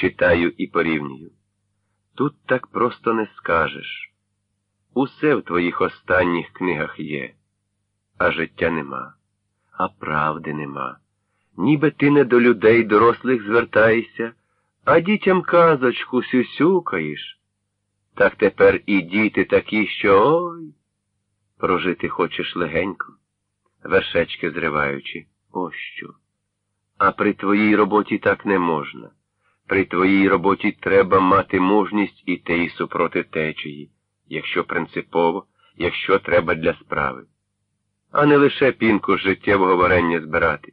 читаю і порівнюю. Тут так просто не скажеш. Усе в твоїх останніх книгах є, а життя нема, а правди нема. Ніби ти не до людей дорослих звертаєшся, а дітям казочку сюсюкаєш. Так тепер і діти такі, що ой. Прожити хочеш легенько, вершечки зриваючи, ось що. А при твоїй роботі так не можна. При твоїй роботі треба мати мужність іти і супроти течії, якщо принципово, якщо треба для справи. А не лише пінку життєвого варення збирати.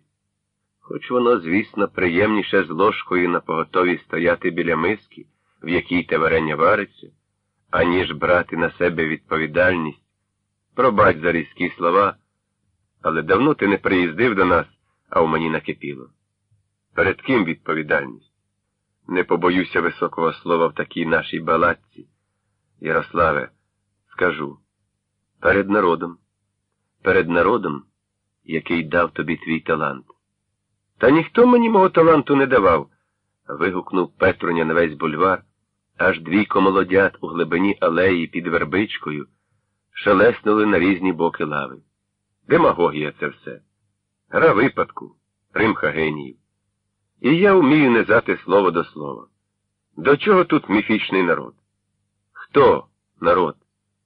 Хоч воно, звісно, приємніше з ложкою на поготові стояти біля миски, в якій те варення вариться, аніж брати на себе відповідальність. Пробач за різкі слова, але давно ти не приїздив до нас, а у мені накипіло. Перед ким відповідальність? Не побоюся високого слова в такій нашій балатці. Ярославе, скажу, перед народом, перед народом, який дав тобі твій талант. Та ніхто мені мого таланту не давав. вигукнув Петруня на весь бульвар, аж двійко молодят у глибині алеї під вербичкою шелеснули на різні боки лави. Демагогія це все. Гра випадку, римха геніїв. І я вмію незати слово до слова. До чого тут міфічний народ? Хто народ?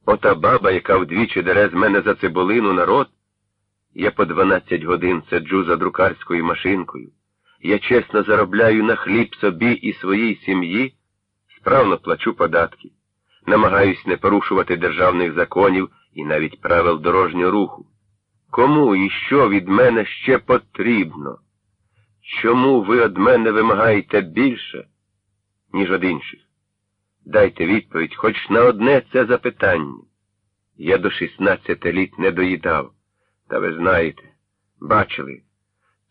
Ота баба, яка вдвічі дере з мене за цибулину народ? Я по дванадцять годин сиджу за друкарською машинкою. Я чесно заробляю на хліб собі і своїй сім'ї, справно плачу податки, намагаюсь не порушувати державних законів і навіть правил дорожнього руху. Кому і що від мене ще потрібно? Чому ви від мене вимагаєте більше, ніж від інших? Дайте відповідь хоч на одне це запитання. Я до 16 літ не доїдав. Та ви знаєте, бачили,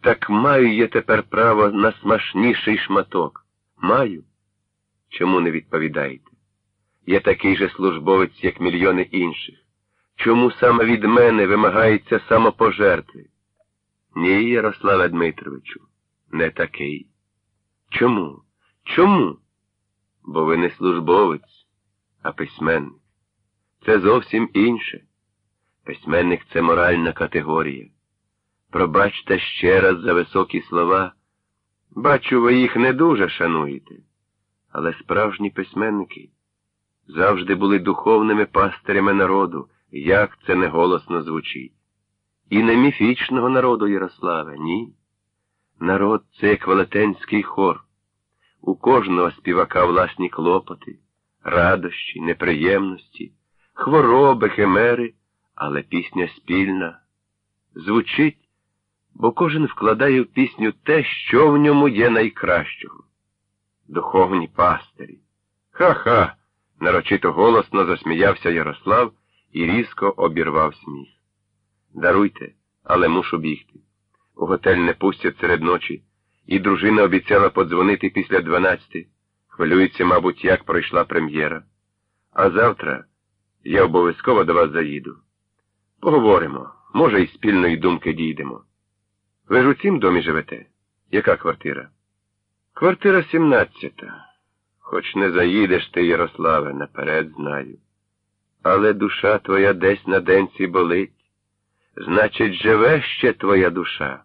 так маю я тепер право на смачніший шматок. Маю? Чому не відповідаєте? Я такий же службовець, як мільйони інших. Чому саме від мене вимагається самопожертви? Ні, Ярославе Дмитровичу, не такий. Чому? Чому? Бо ви не службовець, а письменник. Це зовсім інше. Письменник це моральна категорія. Пробачте ще раз за високі слова. Бачу, ви їх не дуже шануєте, але справжні письменники завжди були духовними пастирями народу, як це неголосно звучить. І не міфічного народу Ярославе, ні. Народ це як велетенський хор. У кожного співака власні клопоти, радощі, неприємності, хвороби, химери але пісня спільна. Звучить, бо кожен вкладає в пісню те, що в ньому є найкращого. Духовні пастирі. Ха-ха. нарочито голосно засміявся Ярослав і різко обірвав сміх. Даруйте, але мушу бігти. У готель не пустять серед ночі, і дружина обіцяла подзвонити після дванадцяти. Хвилюється, мабуть, як пройшла прем'єра. А завтра я обов'язково до вас заїду. Поговоримо, може, і спільної думки дійдемо. Ви ж у цім домі живете? Яка квартира? Квартира сімнадцята. Хоч не заїдеш ти, Ярославе, наперед знаю. Але душа твоя десь на денці болить. Значить, живе ще твоя душа.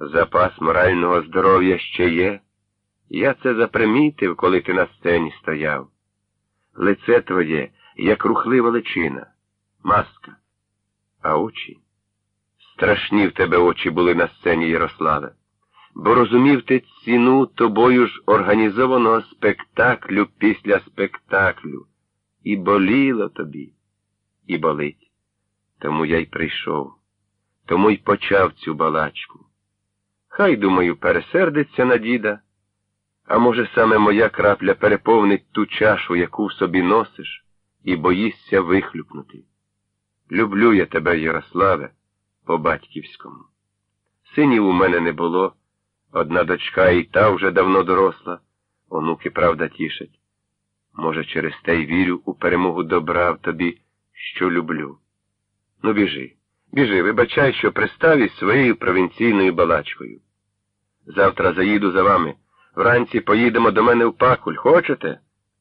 Запас морального здоров'я ще є. Я це запримітив, коли ти на сцені стояв. Лице твоє, як рухлива личина, маска. А очі? Страшні в тебе очі були на сцені, Ярославе, бо розумів ти ціну тобою ж організованого спектаклю після спектаклю. І боліло тобі, і болить. Тому я й прийшов, тому й почав цю балачку. Хай, думаю, пересердиться на діда, а може, саме моя крапля переповнить ту чашу, яку в собі носиш, і боїшся вихлюпнути. Люблю я тебе, Ярославе, по батьківському. Синів у мене не було. Одна дочка і та вже давно доросла. Онуки, правда, тішать. Може, через те й вірю у перемогу добра в тобі, що люблю. Ну, біжи, біжи, вибачай, що пристав із своєю провінційною балачкою. Завтра заїду за вами, Вранці поїдемо до мене в пакуль. Хочете?